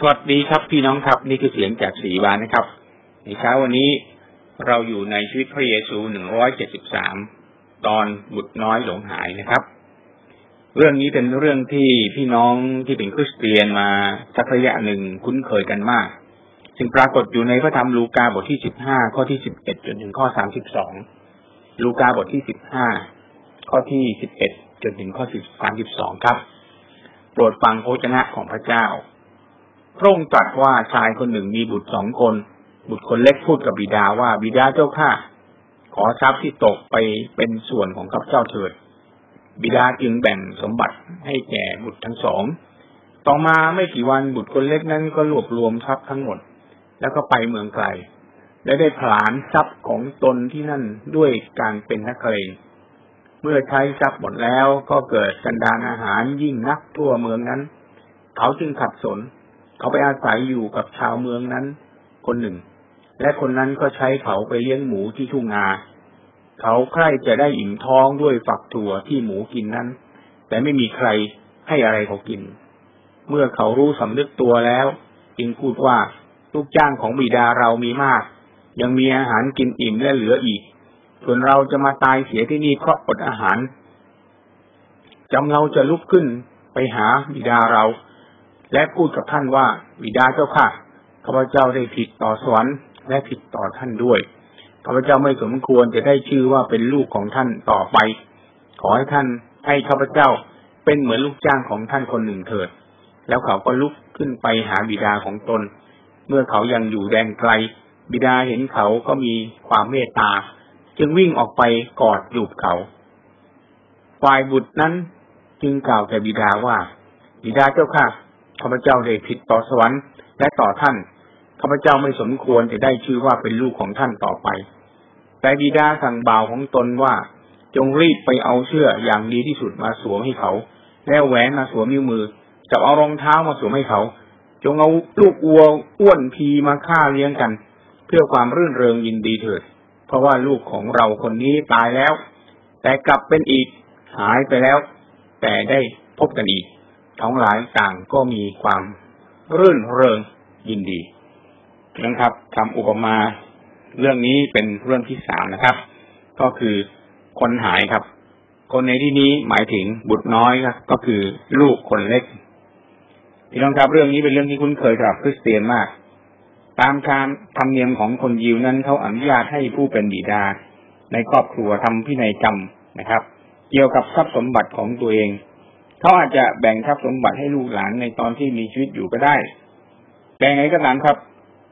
สวัสดีครับพี่น้องครับ นี่คือเสียงจากสีบานนะครับ ในเช้าวันนี้เราอยู่ในชีวิตพระเยซูหนึ่งร้อยเจ็ดสิบสามตอนบุตรน้อยหลงหายนะครับ เรื่องนี้เป็นเรื่องที่พี่น้องที่เป็นคริสเตียนมาสักระยะหนึ่งคุ้นเคยกันมากจึงปรากฏอยู่ในพระธรรมลูกาบทที่สิบห้าข้อที่สิบเอ็ดจนถึงข้อสามสิบสองลูกาบทที่สิบห้าข้อที่สิบเอ็ดจนถึงข้อสิบสามสิบสองครับ โปรดฟังโภชนะของพระเจ้า พระองค์ตรัสว่าชายคนหนึ่งมีบุตรสองคน บุตรคนเล็กพูดกับบิดาว่าบิดาเจ้าข้าขอทรัพย์ที่ตกไปเป็นส่วนของข้าพเจ้าเถิด บิดาจึงแบ่งสมบัติให้แก่บุตรทั้งสอง ต่อมาไม่กี่วันบุตรคนเล็กนั้นก็รวบรวมทรัพย์ทั้งหมด แล้วก็ไปเมืองไกล และได้ผลานทรัพย์ของตนที่นั่นด้วยการเป็นนักเลงเมื่อใช้ทรัพย์หมดแล้วก็เกิดกันดานอาหารยิ่งนักทั่วเมืองนั้น เขาจึงขัดสน เขาไปอาศัยอยู่กับชาวเมืองนั้น คนหนึ่ง และคนนั้นก็ใช้เขาไปเลี้ยงหมูที่ทุ่งนา เขาใคร่จะได้อิ่มท้องด้วยฝักถั่วที่หมูกินนั้น แต่ไม่มีใครให้อะไรเขากิน เมื่อเขารู้สำนึกตัวแล้ว จึงพูดว่าลูกจ้างของบิดาเรามีมาก ยังมีอาหารกินอิ่มและเหลืออีก ส่วนเราจะมาตายเสียที่นี่เพราะอดอาหารจำเราจะลุกขึ้นไปหาบิดาเรา และพูดกับท่านว่าบิดาเจ้าค่ะข้าพเจ้าได้ผิดต่อสวรรค์และผิดต่อท่านด้วยข้าพเจ้าไม่สมควรจะได้ชื่อว่าเป็นลูกของท่านต่อไป ขอให้ท่านให้ข้าพเจ้าเป็นเหมือนลูกจ้างของท่านคนหนึ่งเถิด แล้วเขาก็ลุกขึ้นไปหาบิดาของตน เมื่อเขายังอยู่แดนไกล บิดาเห็นเขาก็มีความเมตตา จึงวิ่งออกไปกอดจูบเขา ฝ่ายบุตรนั้นจึงกล่าวแก่บิดาว่า บิดาเจ้าค่ะ ข้าพเจ้าได้ผิดต่อสวรรค์และต่อท่านข้าพเจ้าไม่สมควรจะได้ชื่อว่าเป็นลูกของท่านต่อไป แต่บิดาสั่งบ่าวของตนว่า จงรีบไปเอาเสื้ออย่างดีที่สุดมาสวมให้เขา แล้วแหวนมาสวมนิ้วมือจับเอารองเท้ามาสวมให้เขา จงเอาลูกวัวอ้วนพีมาฆ่าเลี้ยงกัน เพื่อความรื่นเริงยินดีเถิด เพราะว่าลูกของเราคนนี้ตายแล้ว แต่กลับเป็นอีกหายไปแล้ว แต่ได้พบกันอีก ทั้งหลายต่างก็มีความรื่นเริงยินดีนะครับทำอุปมาเรื่องนี้เป็นเรื่องที่สามนะครับ ก็คือคนหายครับ คนในที่นี้หมายถึงบุตรน้อยครับก็คือลูกคนเล็กพี่น้องครับ เรื่องนี้เป็นเรื่องที่คุ้นเคยกับคริสเตียนมาก ตามการธรรมเนียมของคนยิวนั้นเขาอนุญาตให้ผู้เป็นบิดา ในครอบครัวทำพินัยกรรมนะครับ เกี่ยวกับทรัพย์สมบัติของตัวเอง เขาอาจจะแบ่งทรัพย์สมบัติให้ลูกหลานในตอนที่มีชีวิตอยู่ก็ได้ แต่ไงก็ตามครับ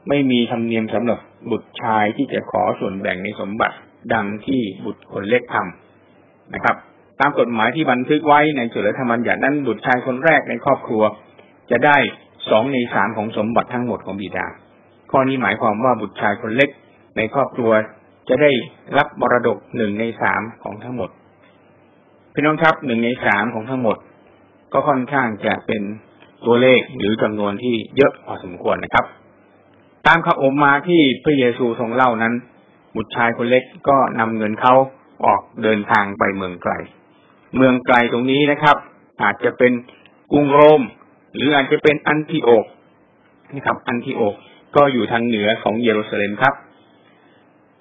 ไม่มีธรรมเนียมสำหรับบุตรชายที่จะขอส่วนแบ่งในสมบัติดังที่บุตรคนเล็กทำนะครับ ตามกฎหมายที่บันทึกไว้ในจุลธรรมบัญญัตินั้นบุตรชายคนแรกในครอบครัว จะได้สองในสามของสมบัติทั้งหมดของบิดา ข้อนี้หมายความว่าบุตรชายคนเล็กในครอบครัวจะได้รับมรดกหนึ่งในสามของทั้งหมดพี่น้องครับหนึ่งในสามของทั้งหมด ก็ค่อนข้างจะเป็นตัวเลขหรือจำนวนที่เยอะพอสมควรนะครับ ตามคำอมมาที่พระเยซูทรงเล่านั้น บุตรชายคนเล็กก็นำเงินเขาออกเดินทางไปเมืองไกล เมืองไกลตรงนี้นะครับ อาจจะเป็นกรุงโรม หรืออาจจะเป็นอันทิโอกนะครับอันทิโอกก็อยู่ทางเหนือของเยรูซาเล็มครับ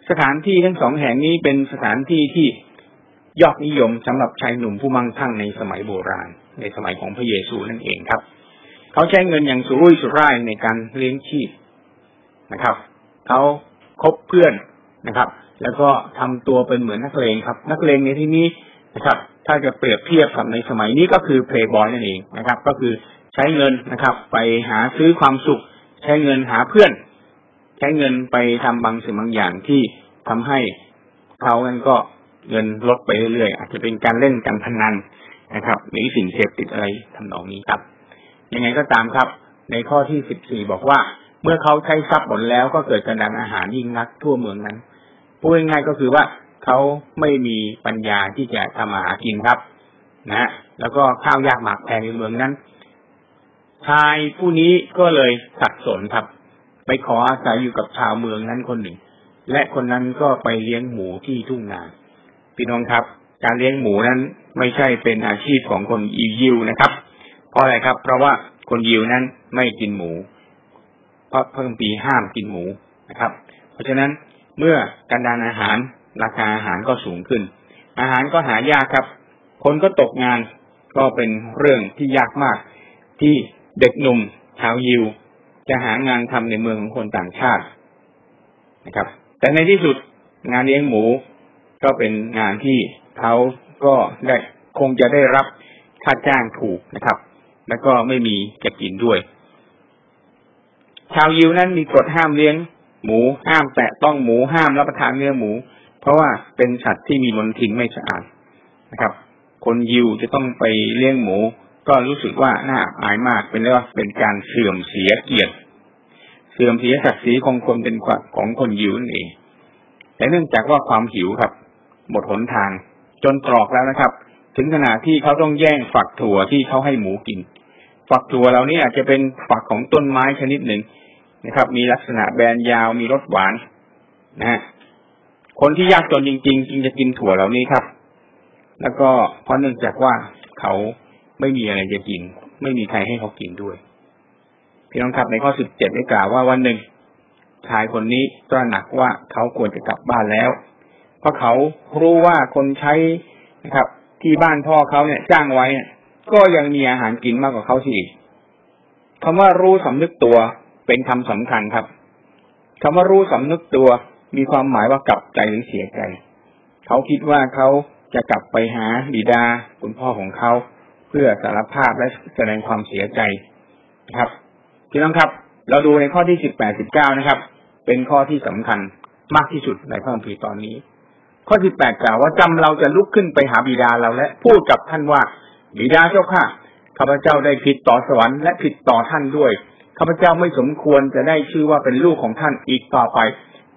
สถานที่ทั้งสองแห่งนี้เป็นสถานที่ที่ยอดนิยมสำหรับชายหนุ่มผู้มั่งคั่งในสมัยโบราณ ในสมัยของพระเยซูนั่นเองครับ เขาใช้เงินอย่างสุรุ่ยสุร่ายในการเลี้ยงชีพนะครับ เขาคบเพื่อนนะครับ แล้วก็ทำตัวเป็นเหมือนนักเลงครับ นักเลงในที่นี้นะครับ ถ้าจะเปรียบเทียบกับในสมัยนี้ก็คือเพลย์บอยนั่นเองนะครับ ก็คือใช้เงินนะครับ ไปหาซื้อความสุข ใช้เงินหาเพื่อน ใช้เงินไปทำบางสิ่งบางอย่างที่ทำให้เขาเงินก็เงินลดไปเรื่อยๆอาจจะเป็นการเล่นการพนัน นะครับ หรือสิ่งเสพติดอะไรทำนองนี้ครับ ยังไงก็ตามครับ ในข้อที่สิบสี่บอกว่า เมื่อเขาใช้ทรัพย์หมดแล้วก็เกิดการดันอาหารยิ่งนักทั่วเมืองนั้นพูดง่ายๆก็คือว่าเขาไม่มีปัญญาที่จะทำอาหากินครับ นะแล้วก็ข้าวยากหมากแพงในเมืองนั้นชายผู้นี้ก็เลยสับสนครับ ไปขออาศัยอยู่กับชาวเมืองนั้นคนหนึ่ง และคนนั้นก็ไปเลี้ยงหมูที่ทุ่งนาพี่น้องครับ การเลี้ยงหมูนั้นไม่ใช่เป็นอาชีพของคนอียิวนะครับ เพราะอะไรครับ เพราะว่าคนยิวนั้นไม่กินหมู เพราะเพระคัมภีห้ามกินหมูนะครับ เพราะฉะนั้นเมื่อการดานอาหารราคาอาหารก็สูงขึ้น อาหารก็หายากครับ คนก็ตกงานก็เป็นเรื่องที่ยากมาก ที่เด็กหนุ่มชาวยิว จะหางานทำในเมืองของคนต่างชาตินะครับ แต่ในที่สุดงานเลี้ยงหมูก็เป็นงานที่ เขาก็ได้คงจะได้รับค่าจ้างถูกนะครับ แล้วก็ไม่มีจะกินด้วย ชาวยิวนั้นมีกฎห้ามเลี้ยง หมูห้ามแตะต้องหมูห้ามรับประทานเนื้อหมู เพราะว่าเป็นสัตว์ที่มีมลทินไม่สะอาดนะครับ คนยิวจะต้องไปเลี้ยงหมู ก็รู้สึกว่าน่าอายมากเป็นเรียกว่าเป็นการเสื่อมเสียเกียรติ เสื่อมเสียศักดิ์ศรีของคนเป็นของคนยิวนั่นเองแต่เนื่องจากว่าความหิวครับ หมดหนทาง จนตรอกแล้วนะครับ ถึงขนาดที่เขาต้องแย่งฝักถั่วที่เขาให้หมูกิน ฝักถั่วเหล่านี้อาจจะเป็นฝักของต้นไม้ชนิดหนึ่งนะครับ มีลักษณะแบนยาวมีรสหวานนะฮะคนที่ยากจนจริง ๆ จึงจะกินถั่วเหล่านี้ครับ แล้วก็เพราะเนื่องจากว่าเขาไม่มีอะไรจะกิน ไม่มีใครให้เขากินด้วยพี่น้องครับในข้อสิบเจ็ดได้กล่าวว่าวันหนึ่งชายคนนี้ตระหนักว่าเขาควรจะกลับบ้านแล้ว เพราะเขารู้ว่าคนใช้นะครับ ที่บ้านพ่อเขาเนี่ยจ้างไว้ก็ยังมีอาหารกินมากกว่าเขาสิอีกคำว่ารู้สำนึกตัวเป็นคำสำคัญครับคำว่ารู้สำนึกตัวมีความหมายว่ากลับใจหรือเสียใจ เขาคิดว่าเขาจะกลับไปหาบิดาคุณพ่อของเขา เพื่อสารภาพและแสดงความเสียใจนะครับพี่น้องครับ เราดูในข้อที่สิบแปดสิบเก้านะครับ เป็นข้อที่สำคัญมากที่สุดในพระคัมภีร์ตอนนี้ ข้อสิบแปดกล่าวว่าจำเราจะลุกขึ้นไปหาบิดาเราและพูดกับท่านว่า บิดาเจ้าข้าข้าพเจ้าได้ผิดต่อสวรรค์และผิดต่อท่านด้วยข้าพเจ้าไม่สมควรจะได้ชื่อว่าเป็นลูกของท่านอีกต่อไป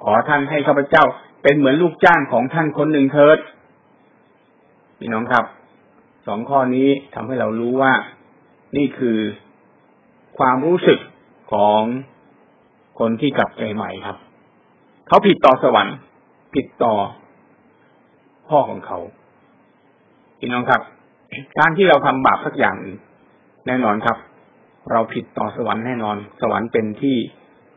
ขอท่านให้ข้าพเจ้าเป็นเหมือนลูกจ้างของท่านคนหนึ่งเถิดพี่น้องครับสองข้อนี้ทำให้เรารู้ว่านี่คือความรู้สึกของคนที่กลับใจใหม่ครับ เขาผิดต่อสวรรค์ ผิดต่อ พ่อของเขาพี่น้องครับ การที่เราทำบาปสักอย่างแน่นอนครับ เราผิดต่อสวรรค์แน่นอน สวรรค์เป็นที่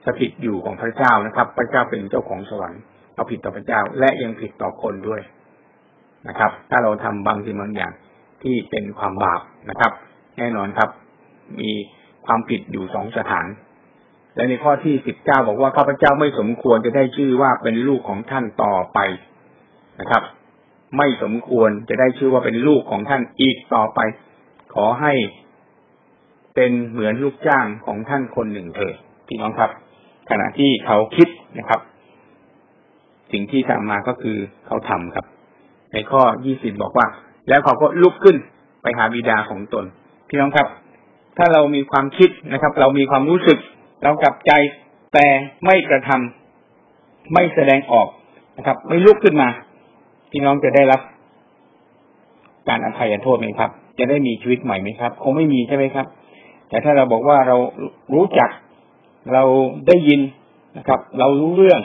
สถิตอยู่ของพระเจ้านะครับ พระเจ้าเป็นเจ้าของสวรรค์เราผิดต่อพระเจ้า และยังผิดต่อคนด้วยนะครับ ถ้าเราทำบางสิ่งบางอย่างที่เป็นความบาปนะครับ แน่นอนครับ มีความผิดอยู่สองสถาน และในข้อที่สิบเก้าบอกว่าข้าพเจ้าไม่สมควรจะได้ชื่อว่าเป็นลูกของท่านต่อไปนะครับ ไม่สมควรจะได้ชื่อว่าเป็นลูกของท่านอีกต่อไป ขอให้เป็นเหมือนลูกจ้างของท่านคนหนึ่งเถิดพี่น้องครับ ขณะที่เขาคิดนะครับ สิ่งที่ทำมาก็คือเขาทำครับ ในข้อยี่สิบบอกว่า แล้วเขาก็ลุกขึ้นไปหาบิดาของตน พี่น้องครับ ถ้าเรามีความคิดนะครับ เรามีความรู้สึก เรากลับใจแต่ไม่กระทำไม่แสดงออกนะครับ ไม่ลุกขึ้นมา พี่น้องจะได้รับการอภัยโทษไหมครับ จะได้มีชีวิตใหม่ไหมครับ คงไม่มีใช่ไหมครับ แต่ถ้าเราบอกว่าเรารู้จัก เราได้ยินนะครับ เรารู้เรื่อง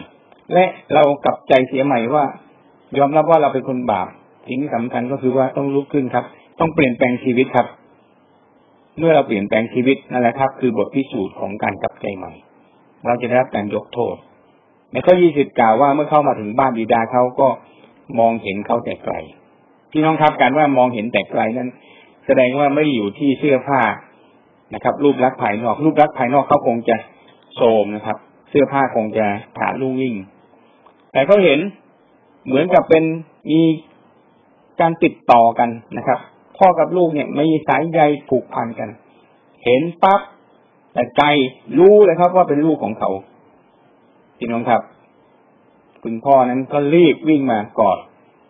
และเรากลับใจเสียใหม่ว่า ยอมรับว่าเราเป็นคนบาปสิ่งที่สำคัญก็คือว่าต้องลุกขึ้นครับ ต้องเปลี่ยนแปลงชีวิตครับ เมื่อเราเปลี่ยนแปลงชีวิตนั่นแหละครับ คือบทพิสูจน์ของการกลับใจใหม่ เราจะได้รับการยกโทษในข้อยี่สิบกล่าวว่าเมื่อเข้ามาถึงบ้านบิดาเขาก็ มองเห็นเขาแต่ไกลพี่น้องครับการว่ามองเห็นแต่ไกลนั้น แสดงว่าไม่อยู่ที่เสื้อผ้านะครับ รูปลักษณ์ภายนอก รูปลักษณ์ภายนอกเขาคงจะโทมนะครับ เสื้อผ้าคงจะขาดลุ่งวิ่ง แต่เขาเห็นเหมือนกับเป็นมีการติดต่อกันนะครับ พ่อกับลูกเนี่ยไม่มีสายใยผูกพันกัน เห็นปั๊บแต่ใจรู้เลยครับว่าเป็นลูกของเขาพี่น้องครับ คุณพ่อนั้นก็รีบวิ่งมากอด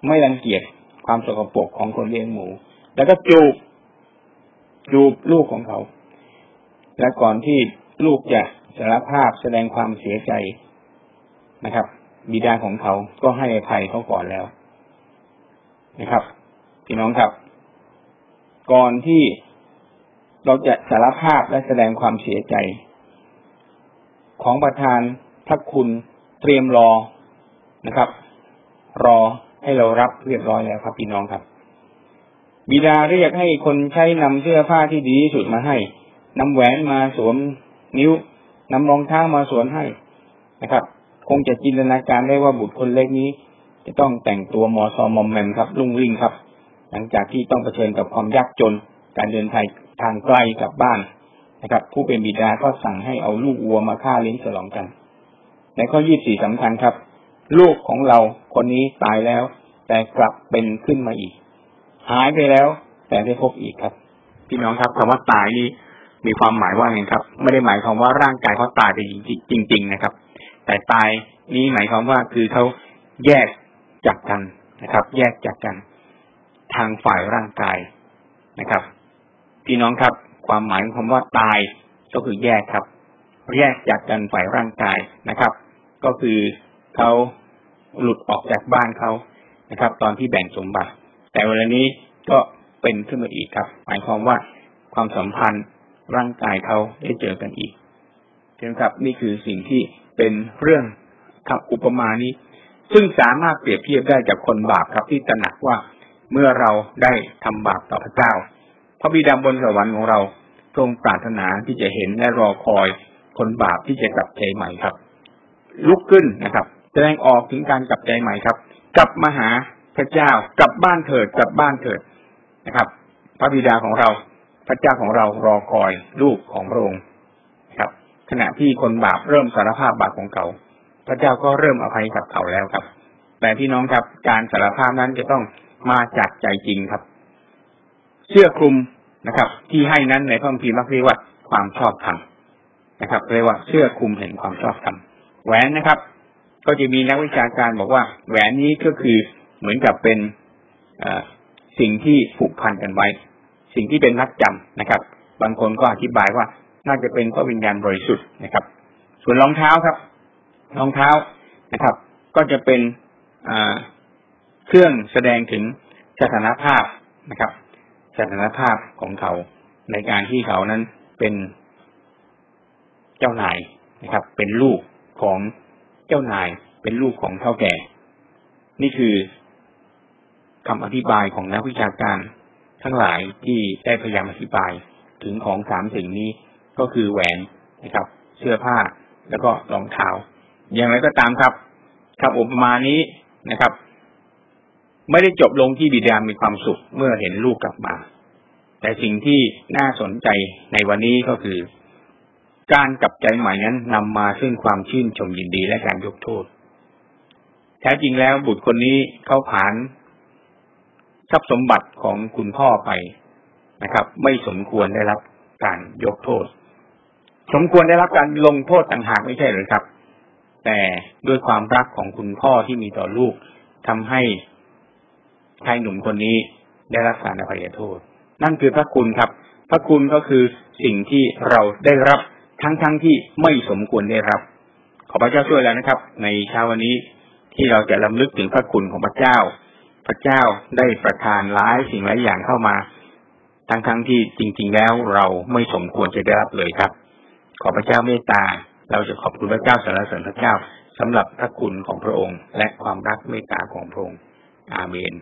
ไม่รังเกียจความสกปรกของคนเลี้ยงหมู แล้วก็จูบจูบลูกของเขา และก่อนที่ลูกจะสารภาพแสดงความเสียใจนะครับ บิดาของเขาก็ให้อภัยเขาก่อนแล้วนะครับพี่น้องครับ ก่อนที่เราจะสารภาพและแสดงความเสียใจ ของประธานพระคุณเตรียมรอ นะครับ รอให้เรารับเรียบร้อยแล้วครับพี่น้องครับ บิดาเรียกให้คนใช้นำเสื้อผ้าที่ดีที่สุดมาให้นำแหวนมาสวมนิ้วนำรองเท้ามาสวนให้นะครับ คงจะจินตนาการได้ว่าบุตรคนเล็กนี้ จะต้องแต่งตัวมอซอมอมแมมครับ ลุ่งริ่งครับ หลังจากที่ต้องเผชิญกับความยากจน การเดินทางทางไกลกลับบ้านนะครับ ผู้เป็นบิดาก็สั่งให้เอาลูกวัวมาฆ่าเลี้ยงฉลองกัน ในข้อยี่สี่สำคัญครับ ลูกของเราคนนี้ตายแล้ว แต่กลับเป็นขึ้นมาอีก หายไปแล้ว แต่ได้พบอีกครับ พี่น้องครับคำว่าตายนี้มีความหมายว่าไงครับ ไม่ได้หมายความว่าร่างกายเขาตายไปจริง ๆ นะครับ แต่ตายนี้หมายความว่าคือเขาแยกจากกันนะครับ แยกจากกัน ทางฝ่ายร่างกายนะครับ พี่น้องครับ ความหมายของคำว่าตายก็คือแยกครับ แยกจากกันฝ่ายร่างกายนะครับ ก็คือ เขาหลุดออกจากบ้านเขานะครับ ตอนที่แบ่งสมบัติ แต่เวลานี้ก็เป็นขึ้นมาอีกครับ หมายความว่าความสัมพันธ์ร่างกายเขาได้เจอกันอีกเช่นครับ นี่คือสิ่งที่เป็นเรื่องคำอุปมานี้ ซึ่งสามารถเปรียบเทียบได้จากคนบาปครับที่ตระหนักว่าเมื่อเราได้ทำบาปต่อพระเจ้า พระบิดาบนสวรรค์ของเราทรงปรารถนาที่จะเห็นและรอคอยคนบาปที่จะกลับใจใหม่ครับ ลุกขึ้นนะครับ แสดงออกถึงการกลับใจใหม่ครับ กลับมาหาพระเจ้ากลับบ้านเถิดกลับบ้านเถิดนะครับ พระบิดาของเราพระเจ้าของเรารอคอยลูกของพระองค์ครับ ขณะที่คนบาปเริ่มสารภาพบาปของเขา พระเจ้าก็เริ่มอภัยกับเขาแล้วครับ แต่พี่น้องครับการสารภาพนั้นจะต้องมาจากใจจริงครับ เชื่อคลุมนะครับ ที่ให้นั้นในพระคัมภีร์มักเรียกว่าความชอบธรรมนะครับ เรียกว่าเชื่อคลุมเห็นความชอบธรรมแหวนนะครับ ก็จะมีนักวิชาการบอกว่า แหวนนี้ก็คือเหมือนกับเป็นสิ่งที่ผูกพันกันไว้ สิ่งที่เป็นนักจำนะครับ บางคนก็อธิบายว่าน่าจะเป็นพระวิญญาณบริสุทธิ์นะครับ ส่วนรองเท้าครับรองเท้านะครับ ก็จะเป็นเครื่องแสดงถึงสถานภาพนะครับ สถานภาพของเขาในการที่เขานั้นเป็นเจ้านายนะครับ เป็นลูกของ เจ้านายเป็นลูกของเท่าแก่ นี่คือคำอธิบายของนักวิชาการทั้งหลายที่ได้พยายามอธิบายถึงของสามสิ่งนี้ก็คือแหวนนะครับ เสื้อผ้าแล้วก็รองเท้า อย่างไรก็ตามครับคำอุปมานี้นะครับ ไม่ได้จบลงที่บิดามีความสุขเมื่อเห็นลูกกลับมา แต่สิ่งที่น่าสนใจในวันนี้ก็คือ การกลับใจใหม่นั้นนำมาซึ่งความชื่นชมยินดีและการยกโทษ แท้จริงแล้วบุตรคนนี้เขาผ่านทรัพย์สมบัติของคุณพ่อไปนะครับ ไม่สมควรได้รับการยกโทษ สมควรได้รับการลงโทษต่างหากไม่ใช่หรือครับ แต่ด้วยความรักของคุณพ่อที่มีต่อลูกทำให้ชายหนุ่มคนนี้ได้รับการอภัยโทษ นั่นคือพระคุณครับ พระคุณก็คือสิ่งที่เราได้รับ ทั้งๆทที่ไม่สมควรได้รับ ขอพระเจ้าช่วยแล้วนะครับ ในเช้าวันนี้ที่เราจะลำลึกถึงพระคุณของพระเจ้า พระเจ้าได้ประทานหลายสิ่งหลายอย่างเข้ามา ทั้งๆทที่จริง ๆ แล้วเราไม่สมควรจะได้รับเลยครับ ขอพระเจ้าเมตตา เราจะขอบคุณพระเจ้าสรรเสริญพระเจ้าสำหรับพระคุณของพระองค์ และความรักเมตตาของพระองค์ อาเมน